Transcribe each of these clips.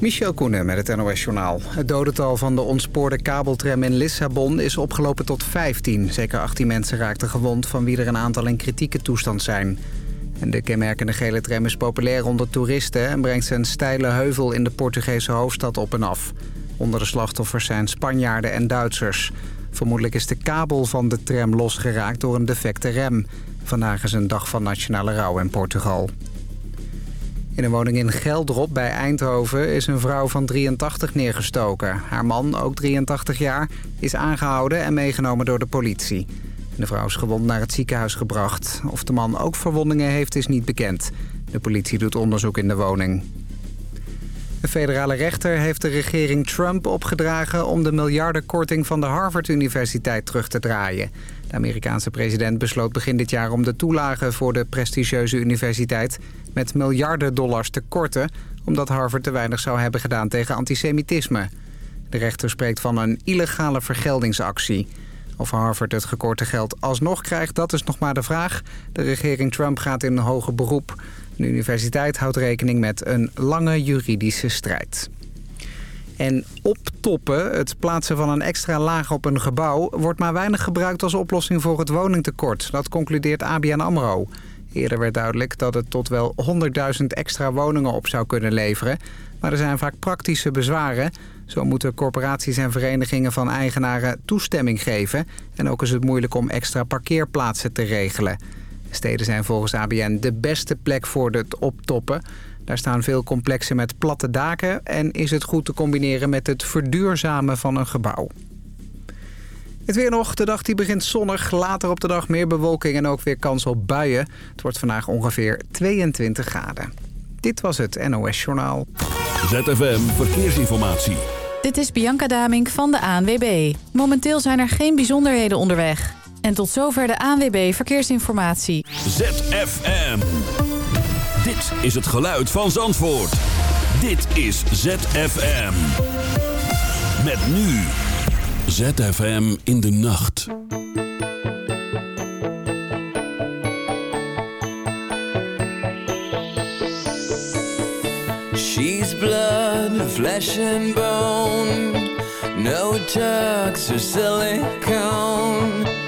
Michel Koenen met het NOS-journaal. Het dodental van de ontspoorde kabeltram in Lissabon is opgelopen tot 15. Zeker 18 mensen raakten gewond, van wie er een aantal in kritieke toestand zijn. En de kenmerkende gele tram is populair onder toeristen... en brengt zijn steile heuvel in de Portugese hoofdstad op en af. Onder de slachtoffers zijn Spanjaarden en Duitsers. Vermoedelijk is de kabel van de tram losgeraakt door een defecte rem. Vandaag is een dag van nationale rouw in Portugal. In een woning in Geldrop bij Eindhoven is een vrouw van 83 neergestoken. Haar man, ook 83 jaar, is aangehouden en meegenomen door de politie. De vrouw is gewond naar het ziekenhuis gebracht. Of de man ook verwondingen heeft is niet bekend. De politie doet onderzoek in de woning. De federale rechter heeft de regering Trump opgedragen... om de miljardenkorting van de Harvard-universiteit terug te draaien. De Amerikaanse president besloot begin dit jaar om de toelagen voor de prestigieuze universiteit... met miljarden dollars te korten... omdat Harvard te weinig zou hebben gedaan tegen antisemitisme. De rechter spreekt van een illegale vergeldingsactie... Of Harvard het gekorte geld alsnog krijgt, dat is nog maar de vraag. De regering Trump gaat in een hoger beroep. De universiteit houdt rekening met een lange juridische strijd. En optoppen, het plaatsen van een extra laag op een gebouw... wordt maar weinig gebruikt als oplossing voor het woningtekort. Dat concludeert ABN AMRO. Eerder werd duidelijk dat het tot wel 100.000 extra woningen op zou kunnen leveren. Maar er zijn vaak praktische bezwaren. Zo moeten corporaties en verenigingen van eigenaren toestemming geven. En ook is het moeilijk om extra parkeerplaatsen te regelen. Steden zijn volgens ABN de beste plek voor het optoppen. Daar staan veel complexen met platte daken... en is het goed te combineren met het verduurzamen van een gebouw. Het weer nog. De dag die begint zonnig. Later op de dag meer bewolking en ook weer kans op buien. Het wordt vandaag ongeveer 22 graden. Dit was het NOS Journaal. ZFM Verkeersinformatie. Dit is Bianca Damink van de ANWB. Momenteel zijn er geen bijzonderheden onderweg. En tot zover de ANWB Verkeersinformatie. ZFM. Dit is het geluid van Zandvoort. Dit is ZFM. Met nu. ZFM in de nacht. She's blood, flesh and bone No tucks or silicone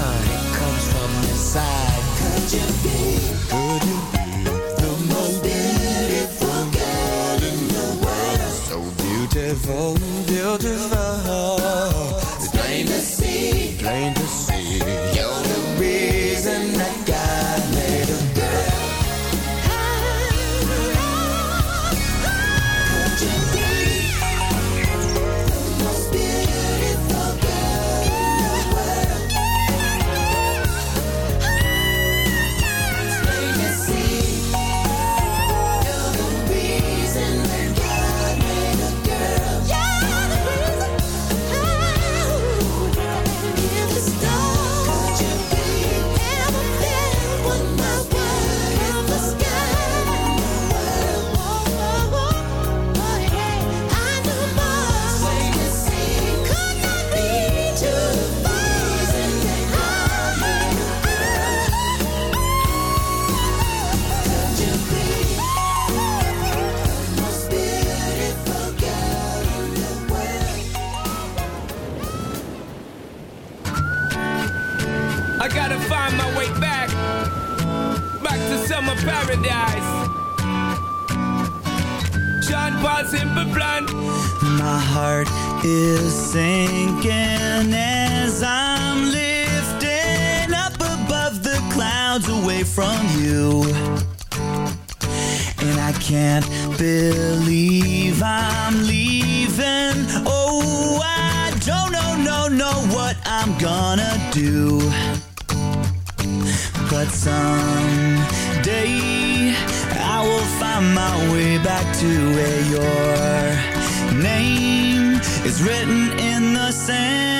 kind comes from inside. Could you be? Could you be the most beautiful girl in the world? So beautiful. your name is written in the sand.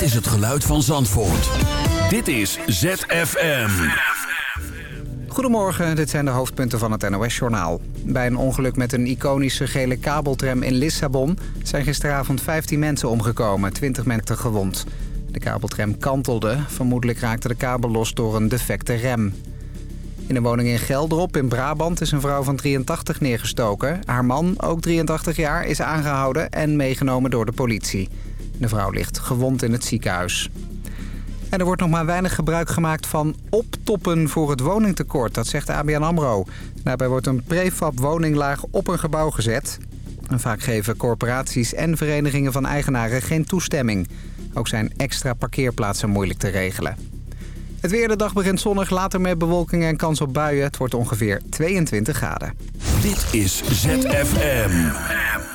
Dit is het geluid van Zandvoort. Dit is ZFM. Goedemorgen, dit zijn de hoofdpunten van het NOS-journaal. Bij een ongeluk met een iconische gele kabeltram in Lissabon... zijn gisteravond 15 mensen omgekomen, 20 mensen gewond. De kabeltram kantelde. Vermoedelijk raakte de kabel los door een defecte rem. In een woning in Geldrop in Brabant is een vrouw van 83 neergestoken. Haar man, ook 83 jaar, is aangehouden en meegenomen door de politie. De vrouw ligt gewond in het ziekenhuis. En er wordt nog maar weinig gebruik gemaakt van optoppen voor het woningtekort. Dat zegt ABN AMRO. Daarbij wordt een prefab woninglaag op een gebouw gezet. En vaak geven corporaties en verenigingen van eigenaren geen toestemming. Ook zijn extra parkeerplaatsen moeilijk te regelen. Het weer de dag begint zonnig, later met bewolking en kans op buien. Het wordt ongeveer 22 graden. Dit is ZFM.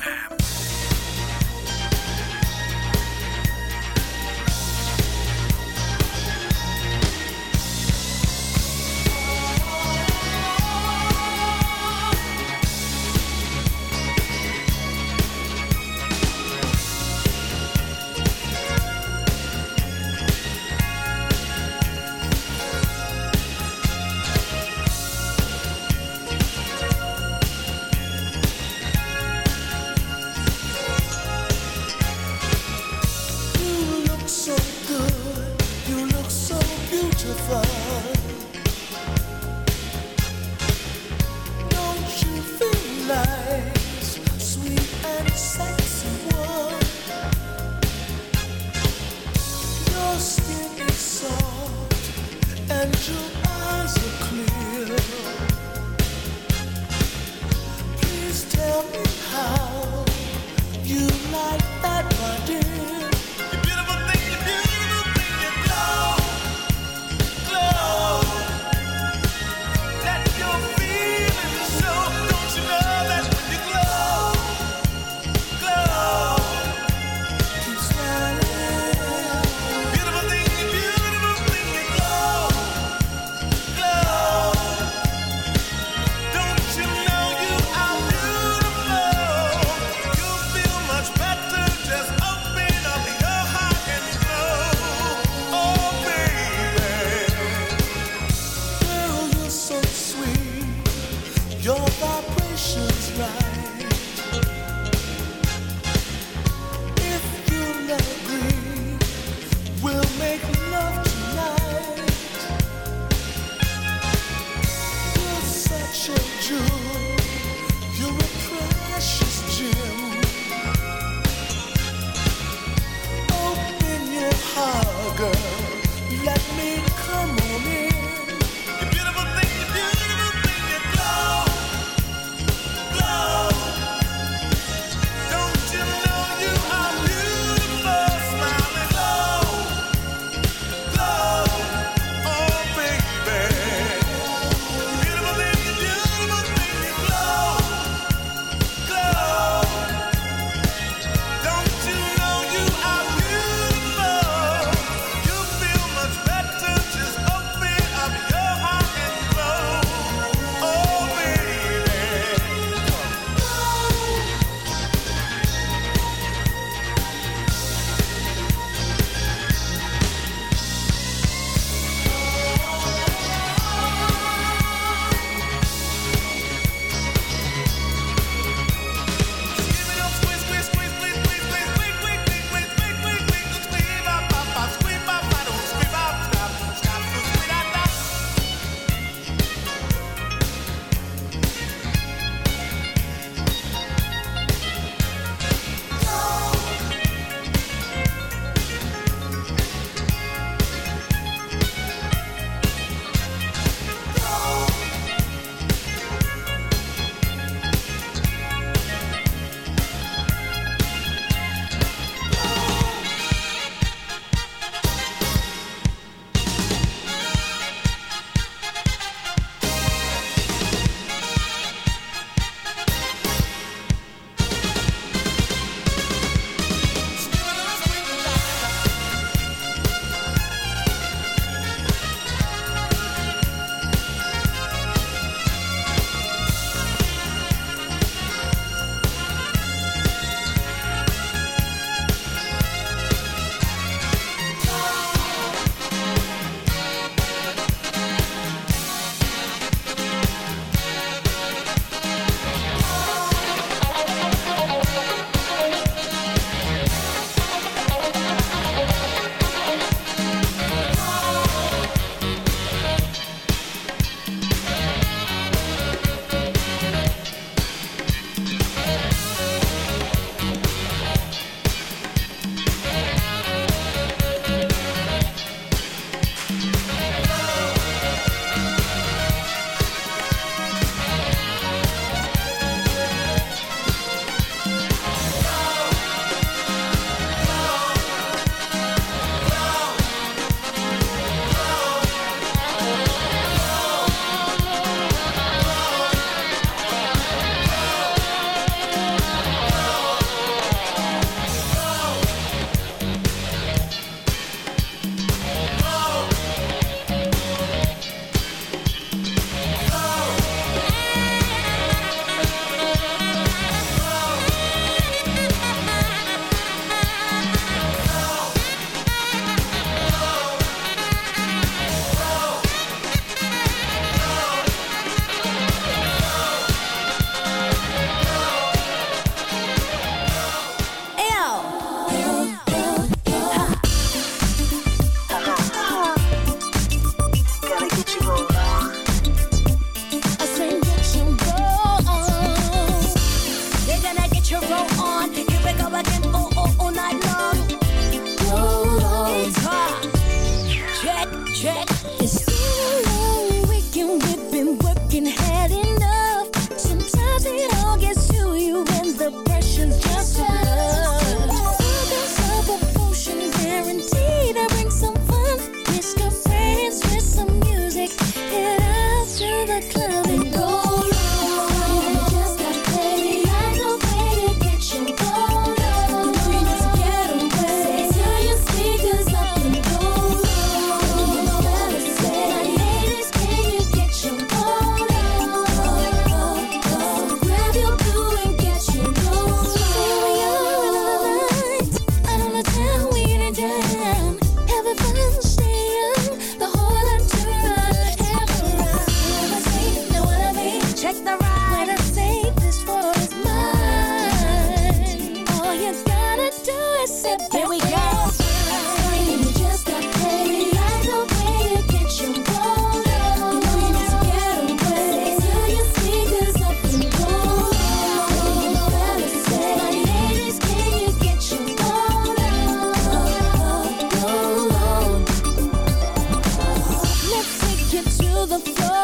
The floor.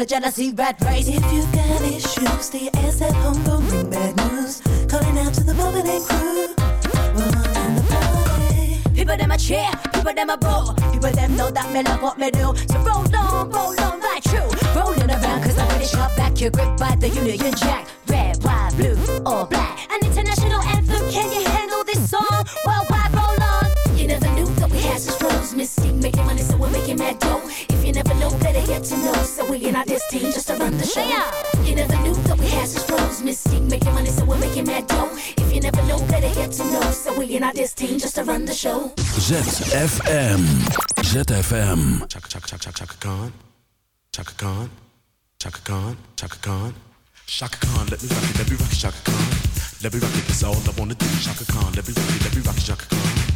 A jealousy rat race. If you got issues, stay ass at home, don't bring bad news. Calling out to the moment and crew. Rolling in the party. People them a cheer, people them a boo. People them know that me love what me do. So roll on, roll on, right true. Rolling around cause I'm pretty sharp back. You're gripped by the Union Jack. Know. So we in our this team just to run the show. ZFM. ZFM. Chaka chaka chaka chaka chaka Khan. Chaka Khan. Chaka Khan. Chaka Khan. Shaka Khan, let me rock it, let me rock it, Shaka Khan. Let me rock it, that's all I wanna do. Shaka Khan, let me rock it, let me rock it, Shaka Khan.